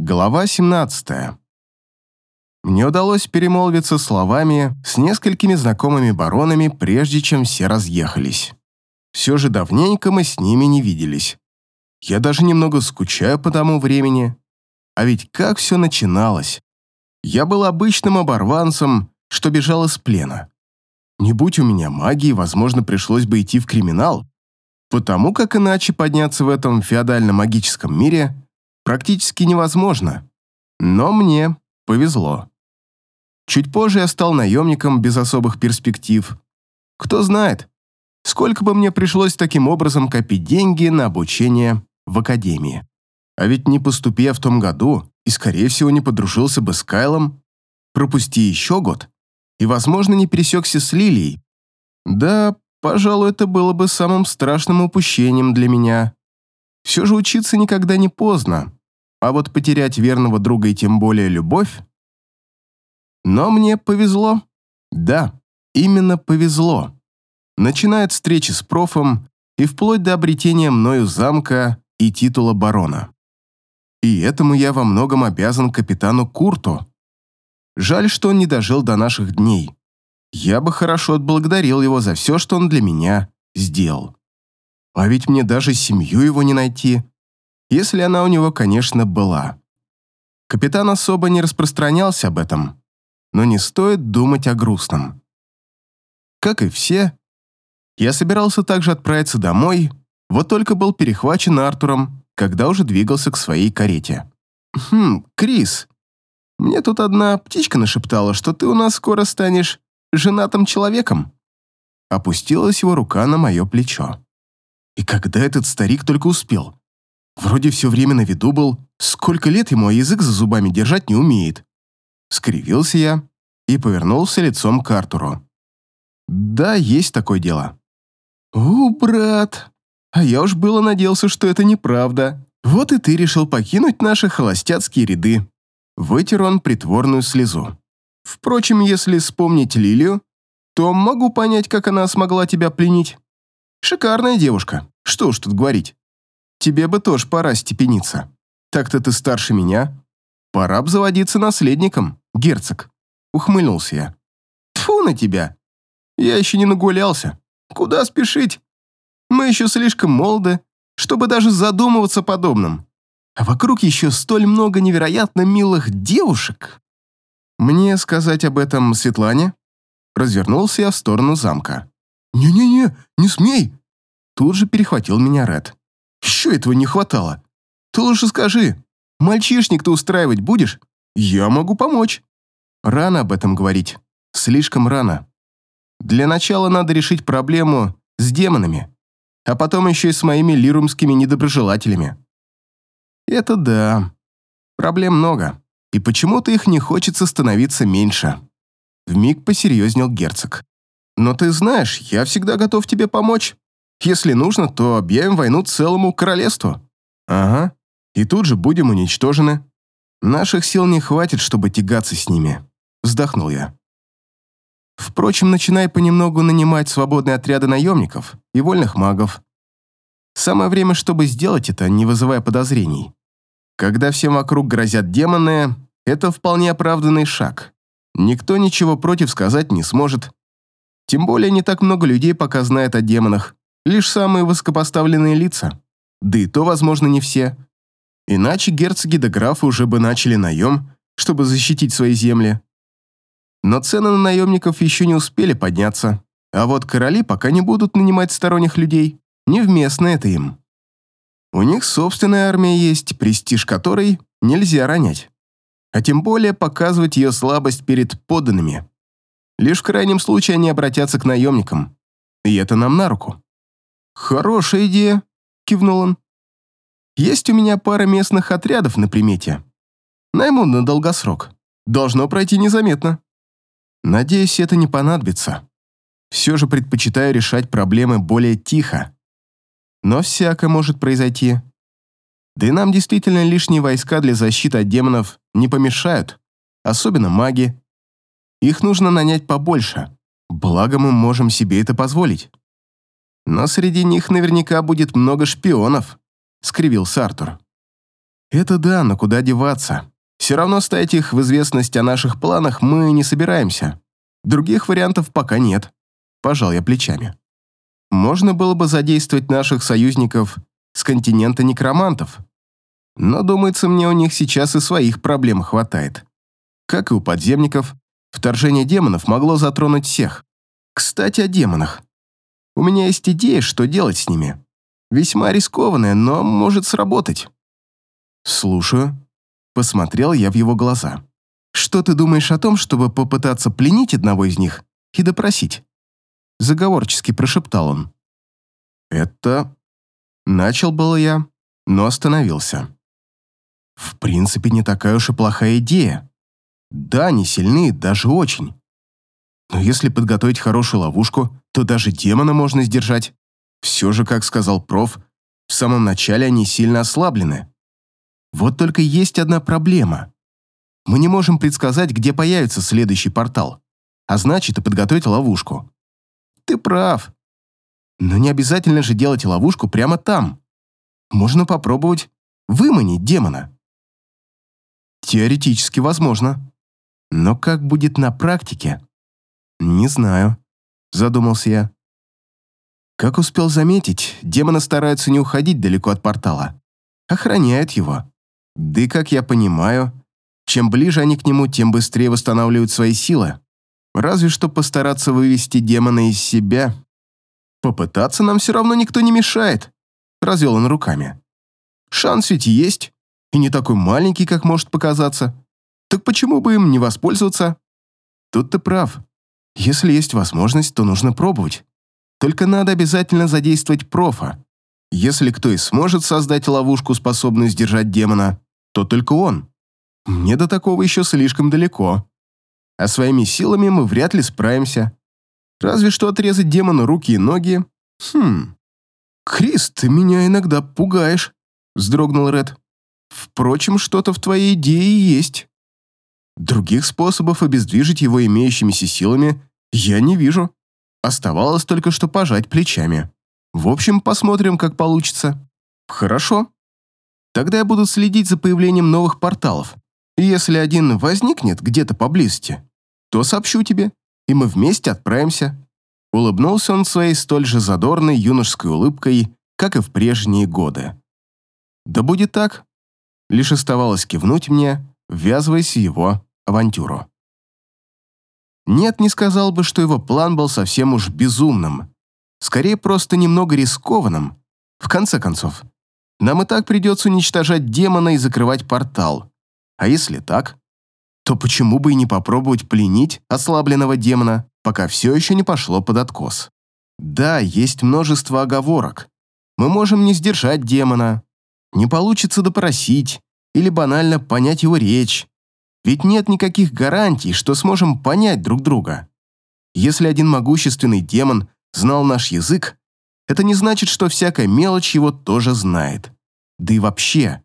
Глава 17. Мне удалось перемолвиться словами с несколькими знакомыми баронами, прежде чем все разъехались. Все же давненько мы с ними не виделись. Я даже немного скучаю по тому времени. А ведь как все начиналось. Я был обычным оборванцем, что бежал из плена. Не будь у меня магии, возможно, пришлось бы идти в криминал, потому как иначе подняться в этом феодально-магическом мире – практически невозможно. Но мне повезло. Чуть позже я стал наемником без особых перспектив. Кто знает, сколько бы мне пришлось таким образом копить деньги на обучение в академии. А ведь не поступи я в том году и, скорее всего, не подружился бы с Кайлом, пропусти еще год и, возможно, не пересекся с Лилией. Да, пожалуй, это было бы самым страшным упущением для меня. Все же учиться никогда не поздно. А вот потерять верного друга и тем более любовь... Но мне повезло. Да, именно повезло. Начиная от встречи с профом и вплоть до обретения мною замка и титула барона. И этому я во многом обязан капитану Курту. Жаль, что он не дожил до наших дней. Я бы хорошо отблагодарил его за все, что он для меня сделал. А ведь мне даже семью его не найти если она у него, конечно, была. Капитан особо не распространялся об этом, но не стоит думать о грустном. Как и все, я собирался также отправиться домой, вот только был перехвачен Артуром, когда уже двигался к своей карете. «Хм, Крис, мне тут одна птичка нашептала, что ты у нас скоро станешь женатым человеком». Опустилась его рука на мое плечо. И когда этот старик только успел? Вроде все время на виду был, сколько лет ему, а язык за зубами держать не умеет. Скривился я и повернулся лицом к Артуру. Да, есть такое дело. «У, брат, а я уж было надеялся, что это неправда. Вот и ты решил покинуть наши холостяцкие ряды». Вытер он притворную слезу. «Впрочем, если вспомнить Лилию, то могу понять, как она смогла тебя пленить. Шикарная девушка, что уж тут говорить. Тебе бы тоже пора степениться. Так-то ты старше меня. Пора б заводиться наследником, герцог. Ухмыльнулся я. Тфу на тебя. Я еще не нагулялся. Куда спешить? Мы еще слишком молоды, чтобы даже задумываться подобным. А вокруг еще столь много невероятно милых девушек. Мне сказать об этом Светлане? Развернулся я в сторону замка. «Не-не-не, не смей!» Тут же перехватил меня Ред. Еще этого не хватало. Ты лучше скажи, мальчишник ты устраивать будешь? Я могу помочь. Рано об этом говорить. Слишком рано. Для начала надо решить проблему с демонами, а потом еще и с моими лирумскими недоброжелателями. Это да. Проблем много, и почему-то их не хочется становиться меньше. Вмиг посерьезнел герцог. Но ты знаешь, я всегда готов тебе помочь. Если нужно, то объявим войну целому королевству. Ага. И тут же будем уничтожены. Наших сил не хватит, чтобы тягаться с ними. Вздохнул я. Впрочем, начинай понемногу нанимать свободные отряды наемников и вольных магов. Самое время, чтобы сделать это, не вызывая подозрений. Когда всем вокруг грозят демоны, это вполне оправданный шаг. Никто ничего против сказать не сможет. Тем более не так много людей пока знает о демонах, лишь самые высокопоставленные лица. Да и то, возможно, не все. Иначе герцоги да графы уже бы начали наем, чтобы защитить свои земли. Но цены на наемников еще не успели подняться, а вот короли пока не будут нанимать сторонних людей, невместно это им. У них собственная армия есть, престиж которой нельзя ронять. А тем более показывать ее слабость перед подданными. Лишь в крайнем случае они обратятся к наемникам. И это нам на руку. «Хорошая идея», — кивнул он. «Есть у меня пара местных отрядов на примете. Найму на долгосрок. Должно пройти незаметно. Надеюсь, это не понадобится. Все же предпочитаю решать проблемы более тихо. Но всякое может произойти. Да и нам действительно лишние войска для защиты от демонов не помешают, особенно маги. Их нужно нанять побольше, благо мы можем себе это позволить. Но среди них наверняка будет много шпионов», — скривился Артур. Это да, но куда деваться? Все равно ставить их в известность о наших планах мы не собираемся. Других вариантов пока нет. Пожал я плечами. Можно было бы задействовать наших союзников с континента некромантов. Но, думается мне, у них сейчас и своих проблем хватает. Как и у подземников, вторжение демонов могло затронуть всех. Кстати, о демонах. У меня есть идея, что делать с ними. Весьма рискованная, но может сработать. Слушаю. Посмотрел я в его глаза. Что ты думаешь о том, чтобы попытаться пленить одного из них и допросить? Заговорчески прошептал он. Это... Начал было я, но остановился. В принципе, не такая уж и плохая идея. Да, они сильны, даже очень. Но если подготовить хорошую ловушку, то даже демона можно сдержать. Все же, как сказал проф, в самом начале они сильно ослаблены. Вот только есть одна проблема. Мы не можем предсказать, где появится следующий портал, а значит и подготовить ловушку. Ты прав. Но не обязательно же делать ловушку прямо там. Можно попробовать выманить демона. Теоретически возможно. Но как будет на практике? Не знаю, задумался я. Как успел заметить, демоны стараются не уходить далеко от портала. Охраняют его. Да и, как я понимаю, чем ближе они к нему, тем быстрее восстанавливают свои силы. Разве что постараться вывести демона из себя. Попытаться нам все равно никто не мешает. Развел он руками. Шанс ведь есть, и не такой маленький, как может показаться. Так почему бы им не воспользоваться? Тут ты прав. Если есть возможность, то нужно пробовать. Только надо обязательно задействовать профа. Если кто и сможет создать ловушку, способную сдержать демона, то только он. Мне до такого еще слишком далеко. А своими силами мы вряд ли справимся. Разве что отрезать демону руки и ноги. Хм. Крис, ты меня иногда пугаешь, вздрогнул Ред. Впрочем, что-то в твоей идее есть. Других способов обездвижить его имеющимися силами я не вижу. Оставалось только что пожать плечами. В общем, посмотрим, как получится. Хорошо. Тогда я буду следить за появлением новых порталов. Если один возникнет где-то поблизости, то сообщу тебе, и мы вместе отправимся. Улыбнулся он своей столь же задорной юношеской улыбкой, как и в прежние годы. Да будет так. Лишь оставалось кивнуть мне, ввязываясь в его авантюру. Нет, не сказал бы, что его план был совсем уж безумным. Скорее, просто немного рискованным. В конце концов, нам и так придется уничтожать демона и закрывать портал. А если так, то почему бы и не попробовать пленить ослабленного демона, пока все еще не пошло под откос? Да, есть множество оговорок. Мы можем не сдержать демона, не получится допросить или банально понять его речь, ведь нет никаких гарантий, что сможем понять друг друга. Если один могущественный демон знал наш язык, это не значит, что всякая мелочь его тоже знает. Да и вообще,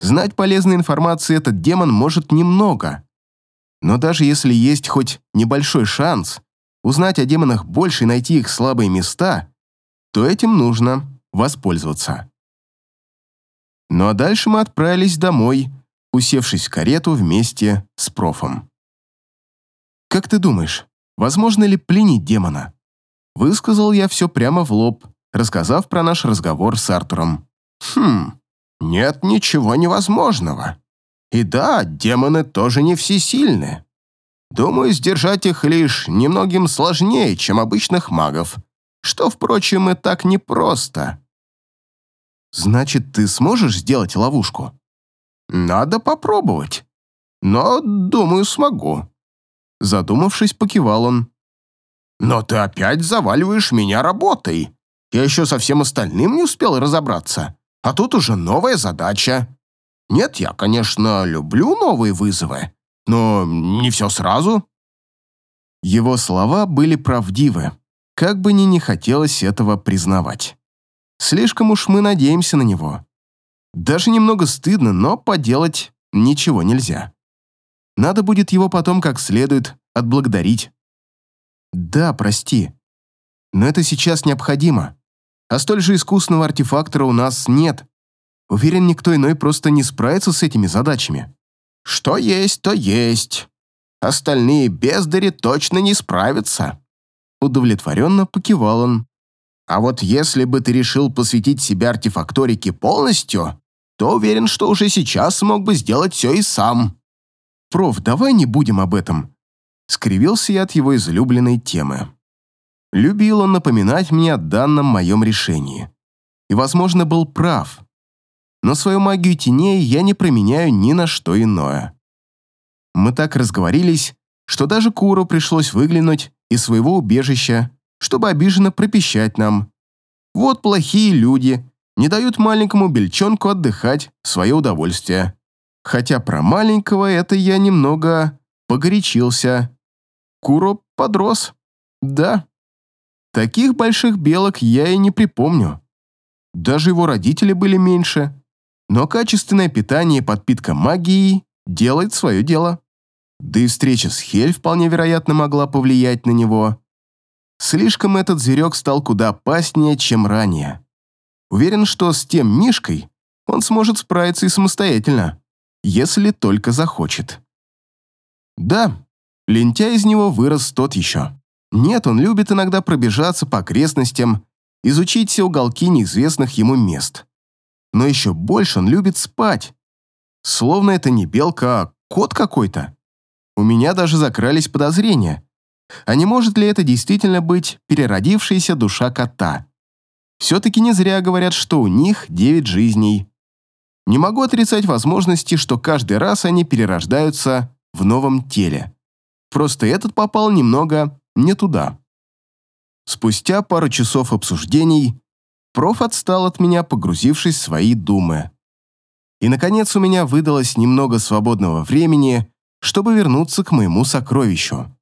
знать полезной информации этот демон может немного. Но даже если есть хоть небольшой шанс узнать о демонах больше и найти их слабые места, то этим нужно воспользоваться. Ну а дальше мы отправились домой, усевшись в карету вместе с профом. «Как ты думаешь, возможно ли пленить демона?» Высказал я все прямо в лоб, рассказав про наш разговор с Артуром. «Хм, нет ничего невозможного. И да, демоны тоже не всесильны. Думаю, сдержать их лишь немногим сложнее, чем обычных магов, что, впрочем, и так непросто». «Значит, ты сможешь сделать ловушку?» Надо попробовать. Но, думаю, смогу. Задумавшись, покивал он. Но ты опять заваливаешь меня работой. Я еще со всем остальным не успел разобраться. А тут уже новая задача. Нет, я, конечно, люблю новые вызовы, но не все сразу. Его слова были правдивы, как бы ни не хотелось этого признавать. Слишком уж мы надеемся на него. Даже немного стыдно, но поделать ничего нельзя. Надо будет его потом как следует отблагодарить. Да, прости. Но это сейчас необходимо. А столь же искусного артефактора у нас нет. Уверен, никто иной просто не справится с этими задачами. Что есть, то есть. Остальные бездари точно не справятся. Удовлетворенно покивал он. А вот если бы ты решил посвятить себя артефакторике полностью, то уверен, что уже сейчас смог бы сделать все и сам. Проф, давай не будем об этом. Скривился я от его излюбленной темы. Любил он напоминать мне о данном моем решении. И, возможно, был прав. Но свою магию теней я не променяю ни на что иное. Мы так разговорились, что даже Куру пришлось выглянуть из своего убежища, чтобы обиженно пропищать нам. Вот плохие люди, не дают маленькому бельчонку отдыхать в свое удовольствие. Хотя про маленького это я немного погорячился. Куро подрос. Да. Таких больших белок я и не припомню. Даже его родители были меньше. Но качественное питание и подпитка магией делает свое дело. Да и встреча с Хель вполне вероятно могла повлиять на него. Слишком этот зверек стал куда опаснее, чем ранее. Уверен, что с тем Мишкой он сможет справиться и самостоятельно, если только захочет. Да, лентяй из него вырос тот еще. Нет, он любит иногда пробежаться по окрестностям, изучить все уголки неизвестных ему мест. Но еще больше он любит спать. Словно это не белка, а кот какой-то. У меня даже закрались подозрения. А не может ли это действительно быть переродившаяся душа кота? Все-таки не зря говорят, что у них девять жизней. Не могу отрицать возможности, что каждый раз они перерождаются в новом теле. Просто этот попал немного не туда. Спустя пару часов обсуждений проф отстал от меня, погрузившись в свои думы. И, наконец, у меня выдалось немного свободного времени, чтобы вернуться к моему сокровищу.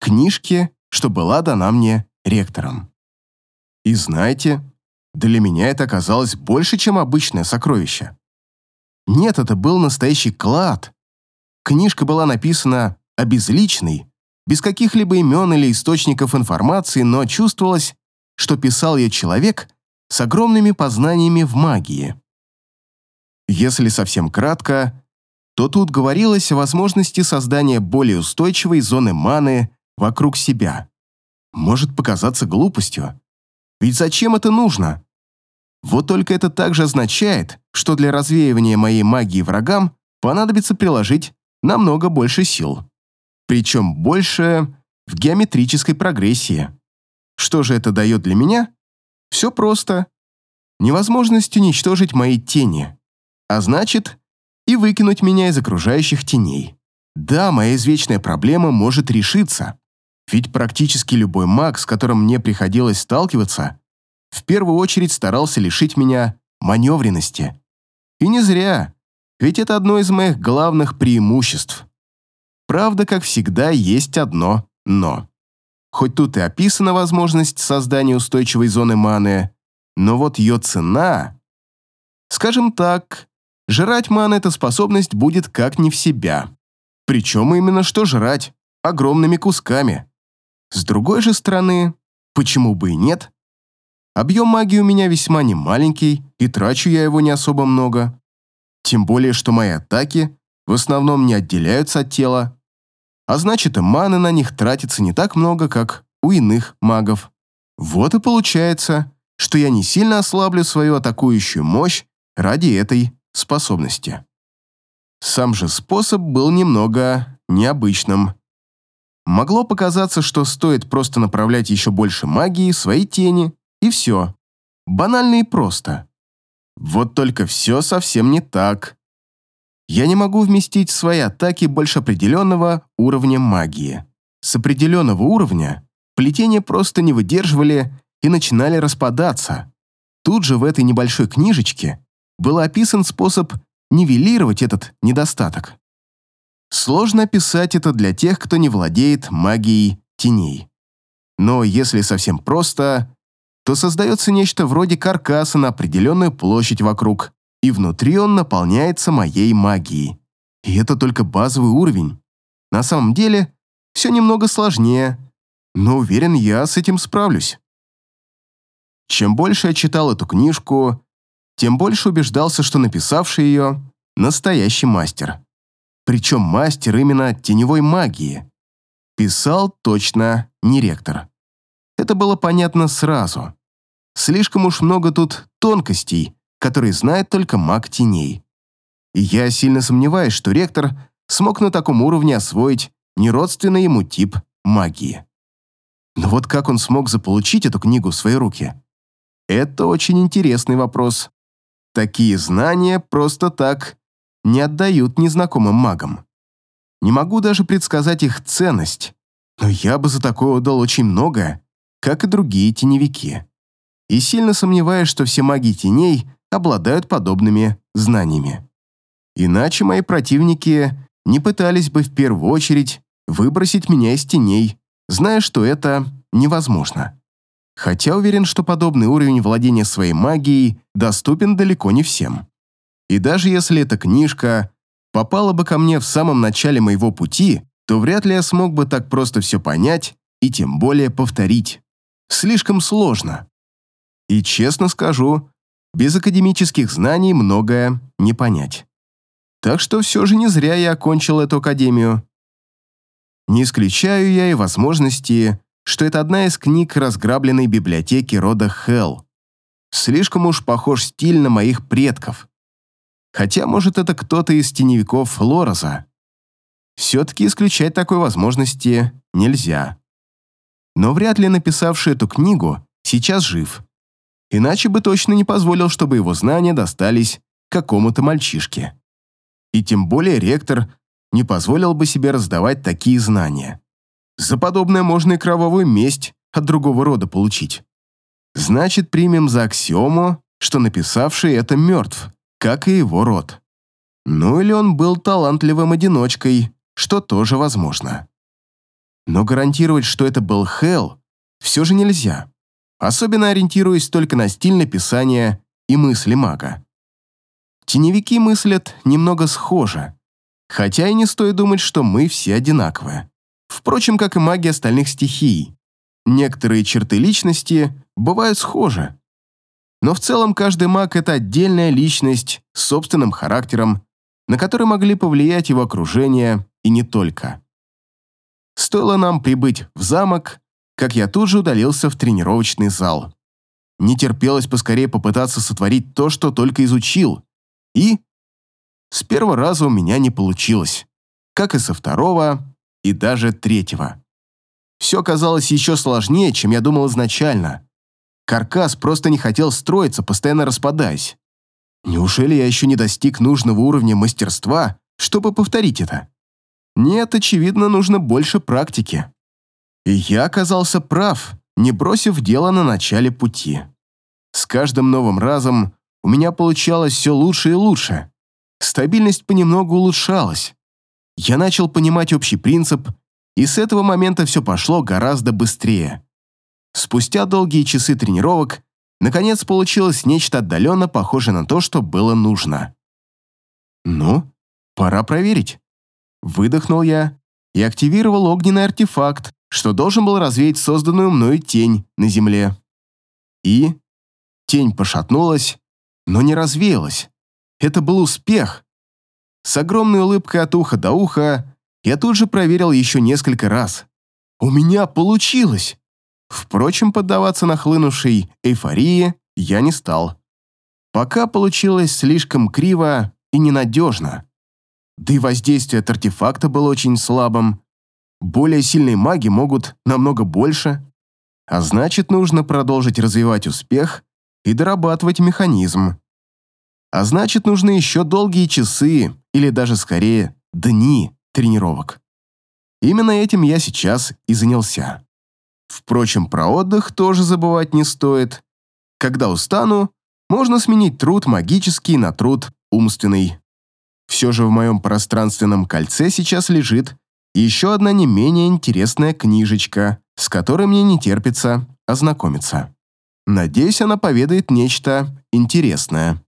Книжке, что была дана мне ректором. И знаете, для меня это оказалось больше, чем обычное сокровище. Нет, это был настоящий клад. Книжка была написана обезличенной, без каких-либо имен или источников информации, но чувствовалось, что писал ее человек с огромными познаниями в магии. Если совсем кратко, то тут говорилось о возможности создания более устойчивой зоны маны вокруг себя. Может показаться глупостью. Ведь зачем это нужно? Вот только это также означает, что для развеивания моей магии врагам понадобится приложить намного больше сил причем больше в геометрической прогрессии. Что же это дает для меня? Все просто. Невозможность уничтожить мои тени, а значит, и выкинуть меня из окружающих теней. Да, моя извечная проблема может решиться, ведь практически любой маг, с которым мне приходилось сталкиваться, в первую очередь старался лишить меня маневренности. И не зря, ведь это одно из моих главных преимуществ. Правда, как всегда, есть одно «но». Хоть тут и описана возможность создания устойчивой зоны маны, но вот ее цена... Скажем так, жрать маны эта способность будет как не в себя. Причем именно что жрать, огромными кусками. С другой же стороны, почему бы и нет? Объем магии у меня весьма немаленький, и трачу я его не особо много. Тем более, что мои атаки в основном не отделяются от тела, а значит и маны на них тратится не так много, как у иных магов. Вот и получается, что я не сильно ослаблю свою атакующую мощь ради этой способности. Сам же способ был немного необычным. Могло показаться, что стоит просто направлять еще больше магии свои тени, и все. Банально и просто. Вот только все совсем не так я не могу вместить в свои атаки больше определенного уровня магии. С определенного уровня плетения просто не выдерживали и начинали распадаться. Тут же в этой небольшой книжечке был описан способ нивелировать этот недостаток. Сложно описать это для тех, кто не владеет магией теней. Но если совсем просто, то создается нечто вроде каркаса на определенную площадь вокруг, и внутри он наполняется моей магией. И это только базовый уровень. На самом деле, все немного сложнее, но уверен, я с этим справлюсь. Чем больше я читал эту книжку, тем больше убеждался, что написавший ее – настоящий мастер. Причем мастер именно теневой магии. Писал точно не ректор. Это было понятно сразу. Слишком уж много тут тонкостей, которые знает только маг теней. И я сильно сомневаюсь, что ректор смог на таком уровне освоить неродственный ему тип магии. Но вот как он смог заполучить эту книгу в свои руки? Это очень интересный вопрос. Такие знания просто так не отдают незнакомым магам. Не могу даже предсказать их ценность, но я бы за такое отдал очень многое, как и другие теневики. И сильно сомневаюсь, что все маги теней обладают подобными знаниями. Иначе мои противники не пытались бы в первую очередь выбросить меня из теней, зная, что это невозможно. Хотя уверен, что подобный уровень владения своей магией доступен далеко не всем. И даже если эта книжка попала бы ко мне в самом начале моего пути, то вряд ли я смог бы так просто все понять и тем более повторить. Слишком сложно. И честно скажу, без академических знаний многое не понять. Так что все же не зря я окончил эту академию. Не исключаю я и возможности, что это одна из книг разграбленной библиотеки рода Хелл. Слишком уж похож стиль на моих предков. Хотя, может, это кто-то из теневиков Лороза. Все-таки исключать такой возможности нельзя. Но вряд ли написавший эту книгу сейчас жив. Иначе бы точно не позволил, чтобы его знания достались какому-то мальчишке. И тем более ректор не позволил бы себе раздавать такие знания. За подобное можно и кровавую месть от другого рода получить. Значит, примем за аксиому, что написавший это мертв, как и его род. Ну или он был талантливым одиночкой, что тоже возможно. Но гарантировать, что это был Хелл, все же нельзя, особенно ориентируясь только на стиль написания и мысли мага. Теневики мыслят немного схоже, хотя и не стоит думать, что мы все одинаковые. Впрочем, как и маги остальных стихий. Некоторые черты личности бывают схожи. Но в целом каждый маг — это отдельная личность с собственным характером, на который могли повлиять его окружение и не только. Стоило нам прибыть в замок, как я тут же удалился в тренировочный зал. Не терпелось поскорее попытаться сотворить то, что только изучил. И с первого раза у меня не получилось. Как и со второго, и даже третьего. Все казалось еще сложнее, чем я думал изначально. Каркас просто не хотел строиться, постоянно распадаясь. Неужели я еще не достиг нужного уровня мастерства, чтобы повторить это? Нет, очевидно, нужно больше практики. И я оказался прав, не бросив дело на начале пути. С каждым новым разом у меня получалось все лучше и лучше. Стабильность понемногу улучшалась. Я начал понимать общий принцип, и с этого момента все пошло гораздо быстрее. Спустя долгие часы тренировок, наконец получилось нечто отдаленно похожее на то, что было нужно. «Ну, пора проверить». Выдохнул я и активировал огненный артефакт, что должен был развеять созданную мною тень на земле. И тень пошатнулась, но не развеялась. Это был успех. С огромной улыбкой от уха до уха я тут же проверил еще несколько раз. У меня получилось! Впрочем, поддаваться нахлынувшей эйфории я не стал. Пока получилось слишком криво и ненадежно. Да и воздействие от артефакта было очень слабым. Более сильные маги могут намного больше. А значит, нужно продолжить развивать успех и дорабатывать механизм. А значит, нужны еще долгие часы, или даже скорее дни тренировок. Именно этим я сейчас и занялся. Впрочем, про отдых тоже забывать не стоит. Когда устану, можно сменить труд магический на труд умственный. Все же в моем пространственном кольце сейчас лежит еще одна не менее интересная книжечка, с которой мне не терпится ознакомиться. Надеюсь, она поведает нечто интересное.